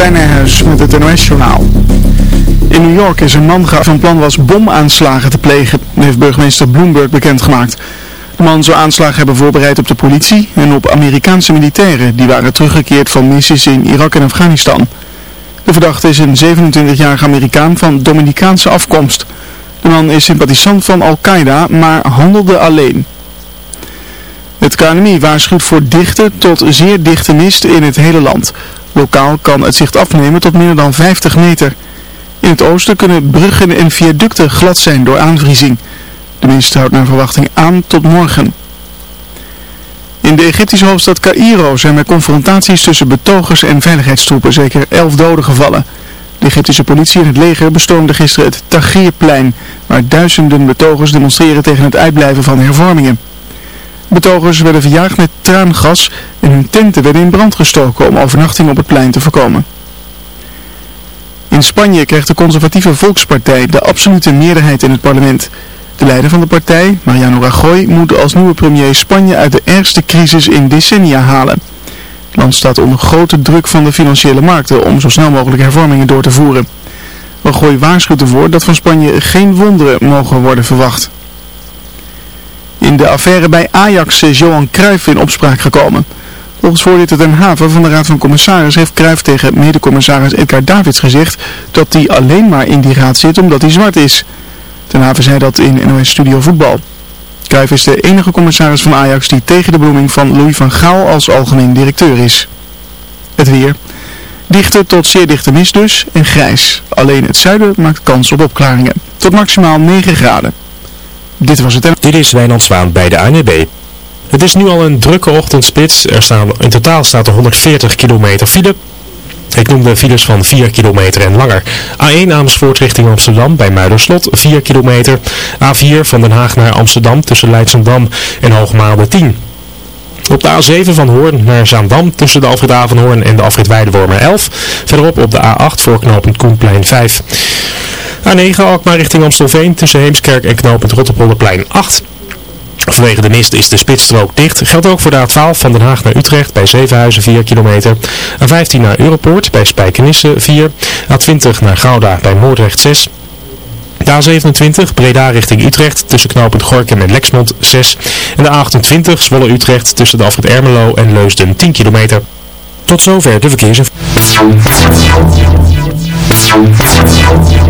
Martijn Nijhuis met het NOS-journaal. In New York is een man van plan was bomaanslagen te plegen, heeft burgemeester Bloomberg bekendgemaakt. De man zou aanslagen hebben voorbereid op de politie en op Amerikaanse militairen die waren teruggekeerd van missies in Irak en Afghanistan. De verdachte is een 27-jarige Amerikaan van Dominicaanse afkomst. De man is sympathisant van Al-Qaeda, maar handelde alleen. Het KNMI waarschuwt voor dichte tot zeer dichte mist in het hele land. Lokaal kan het zicht afnemen tot minder dan 50 meter. In het oosten kunnen bruggen en viaducten glad zijn door aanvriezing. De mist houdt naar verwachting aan tot morgen. In de Egyptische hoofdstad Cairo zijn er confrontaties tussen betogers en veiligheidstroepen, zeker 11 doden gevallen. De Egyptische politie en het leger bestormden gisteren het Tahrirplein, waar duizenden betogers demonstreren tegen het uitblijven van hervormingen. Betogers werden verjaagd met traangas en hun tenten werden in brand gestoken om overnachting op het plein te voorkomen. In Spanje krijgt de conservatieve Volkspartij de absolute meerderheid in het parlement. De leider van de partij, Mariano Rajoy, moet als nieuwe premier Spanje uit de ergste crisis in decennia halen. Het land staat onder grote druk van de financiële markten om zo snel mogelijk hervormingen door te voeren. Rajoy waarschuwt ervoor dat van Spanje geen wonderen mogen worden verwacht. In de affaire bij Ajax Johan Cruijff in opspraak gekomen. Volgens voorzitter Den Haven van de Raad van Commissaris heeft Cruijff tegen medecommissaris Edgar Davids gezegd dat hij alleen maar in die raad zit omdat hij zwart is. Den Haven zei dat in NOS Studio Voetbal. Cruijff is de enige commissaris van Ajax die tegen de bloeming van Louis van Gaal als algemeen directeur is. Het weer. Dichte tot zeer dichte mist dus en grijs. Alleen het zuiden maakt kans op opklaringen. Tot maximaal 9 graden. Dit was het. Dit is Wijnand Zwaan bij de ANB. Het is nu al een drukke ochtendspits. Er staan, in totaal staat er 140 kilometer file. Ik noem de files van 4 kilometer en langer. A1 Amersfoort richting Amsterdam bij Muiderslot 4 kilometer. A4 van Den Haag naar Amsterdam tussen Leidsendam en Hoogmaalde 10. Op de A7 van Hoorn naar Zaandam tussen de Alfred Avenhoorn en de Alfred Weidewormer 11. Verderop op de A8 voor knooppunt Koenplein 5. A9 Alkmaar richting Amstelveen tussen Heemskerk en knooppunt Rotterpolderplein 8. Vanwege de mist is de spitsstrook dicht. Geldt ook voor de A12 van Den Haag naar Utrecht bij Zevenhuizen 4 kilometer. A15 naar Europoort bij Spijkenisse 4. A20 naar Gouda bij Moordrecht 6. De A27 Breda richting Utrecht tussen knooppunt Gorkum en Lexmond 6. En de A28 Zwolle Utrecht tussen de Alfred Ermelo en Leusden 10 kilometer. Tot zover de verkeersinformatie.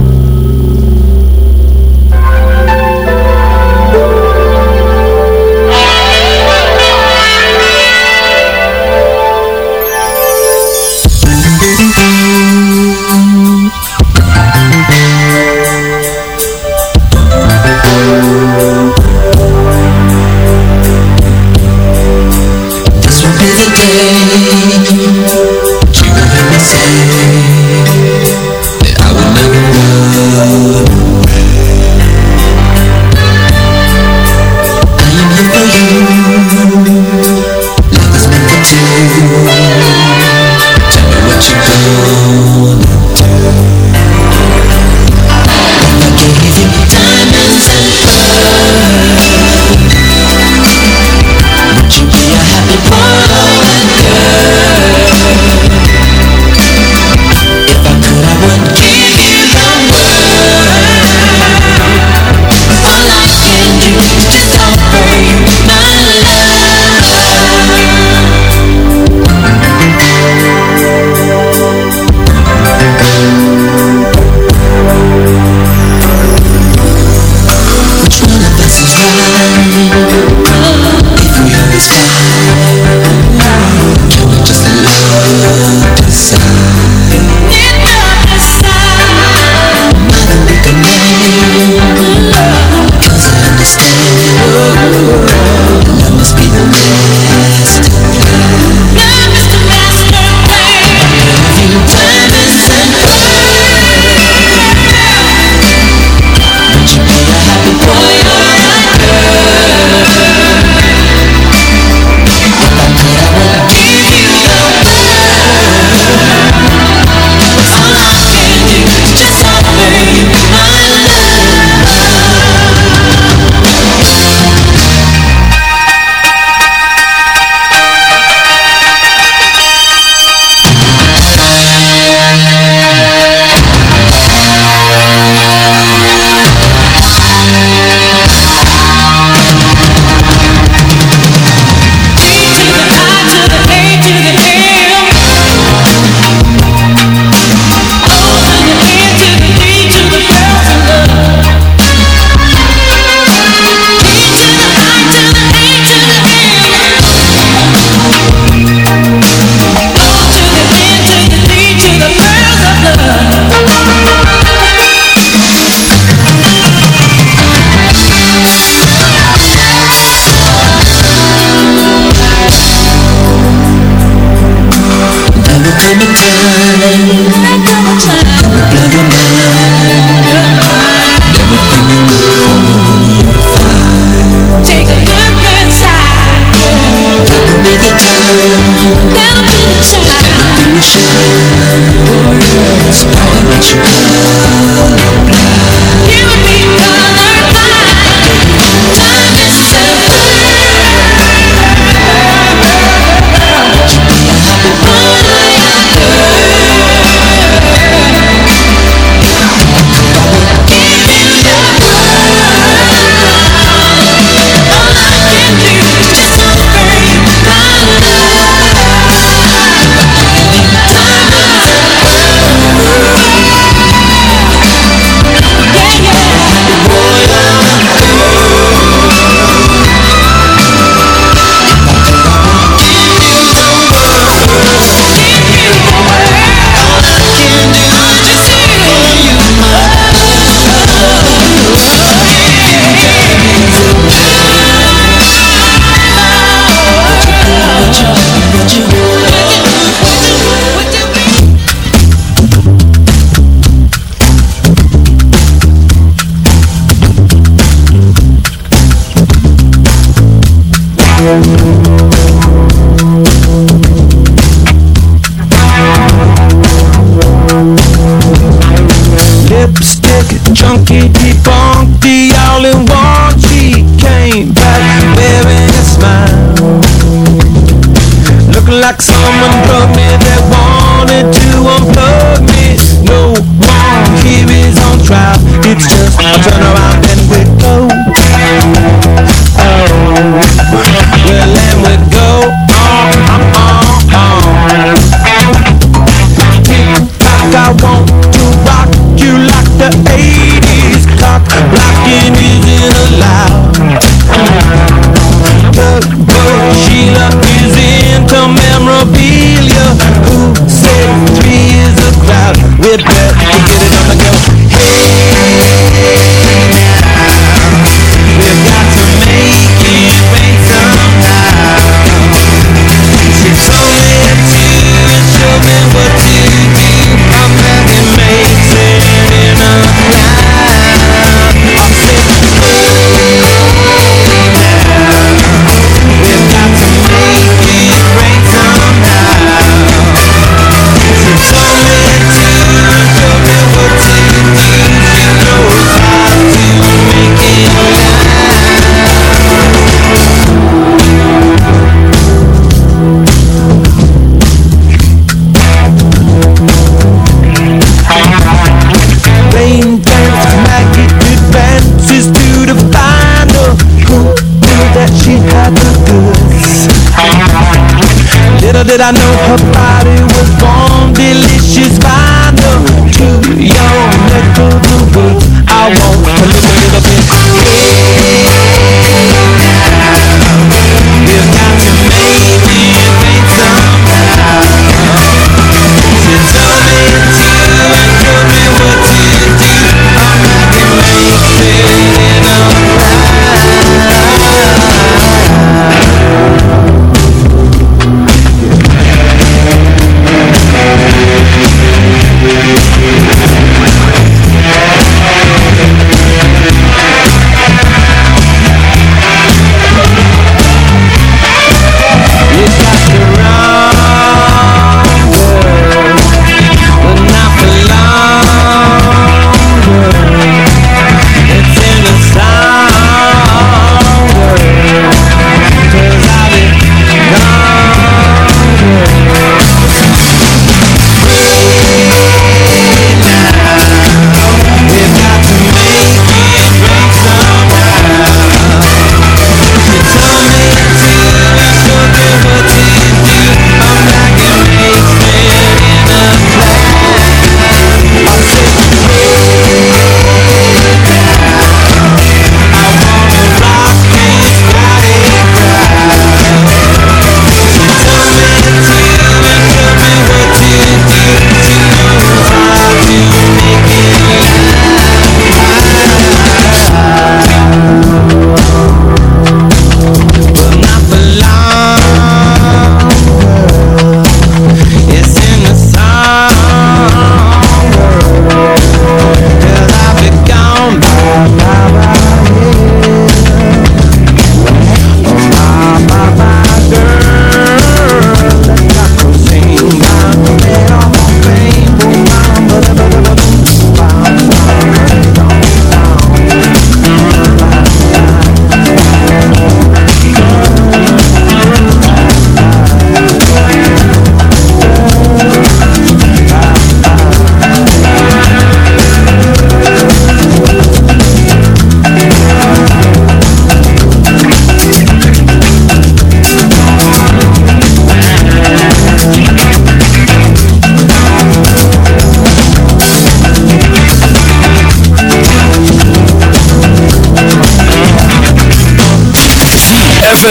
lipstick Junkie debunked the all in one. She came back wearing a smile Looking like someone drugged me That wanted to unplug me. No one here is on trial. It's just turn around and we go that I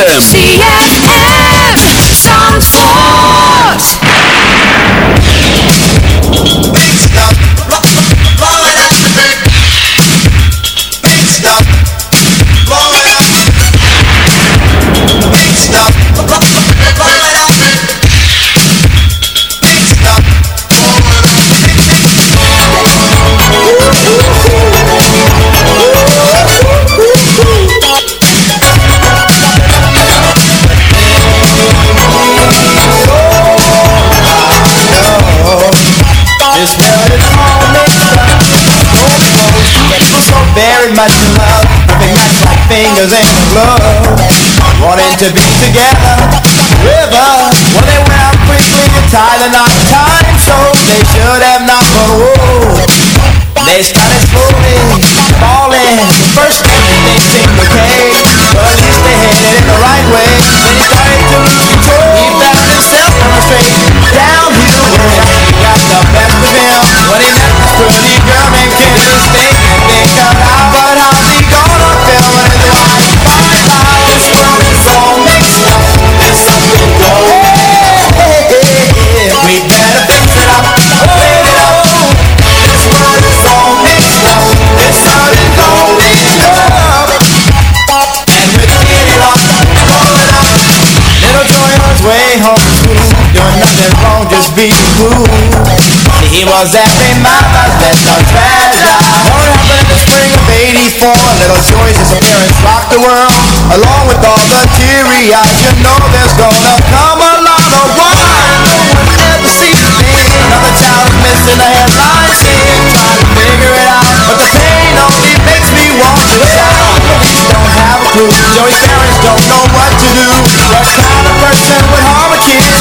See ya. to be. Cause every mama left on treasure What happened in the spring of 84 Little Joy's disappearance rocked the world Along with all the teary eyes You know there's gonna come a lot of why No one ever sees things Another child missing the headlines Trying to figure it out But the pain only makes me want to shout. Police don't have a clue. Joey's parents don't know what to do. What kind of person would harm a kid?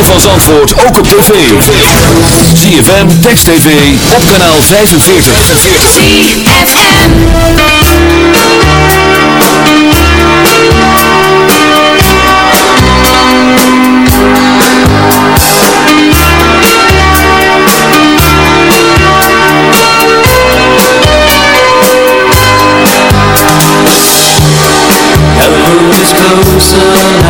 ritme van Zandvoort ook op tv. ZFM, Text TV, op kanaal 45. ZFM Hello is closer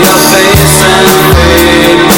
my face and fade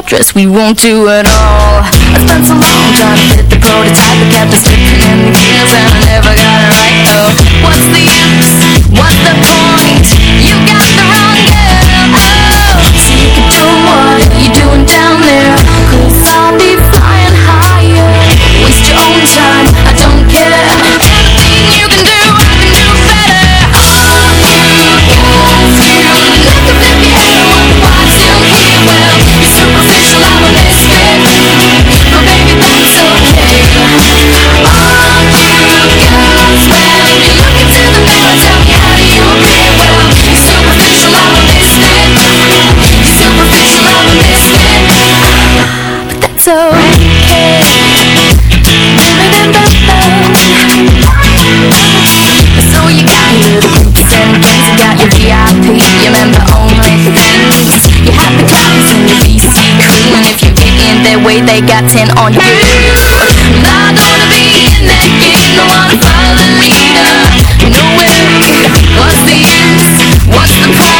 my trap dress, we won't do it all. I spent so long trying to fit the prototype. I kept us slipping in the gears and I never got it right though. What's the use? What's the point? You got the wrong girl. Oh, so you can do what you're doing down there. Cause I'll be flying higher. Waste your own time, they got 10 on you. Don't wanna be in that game. No what's the use? What's the point?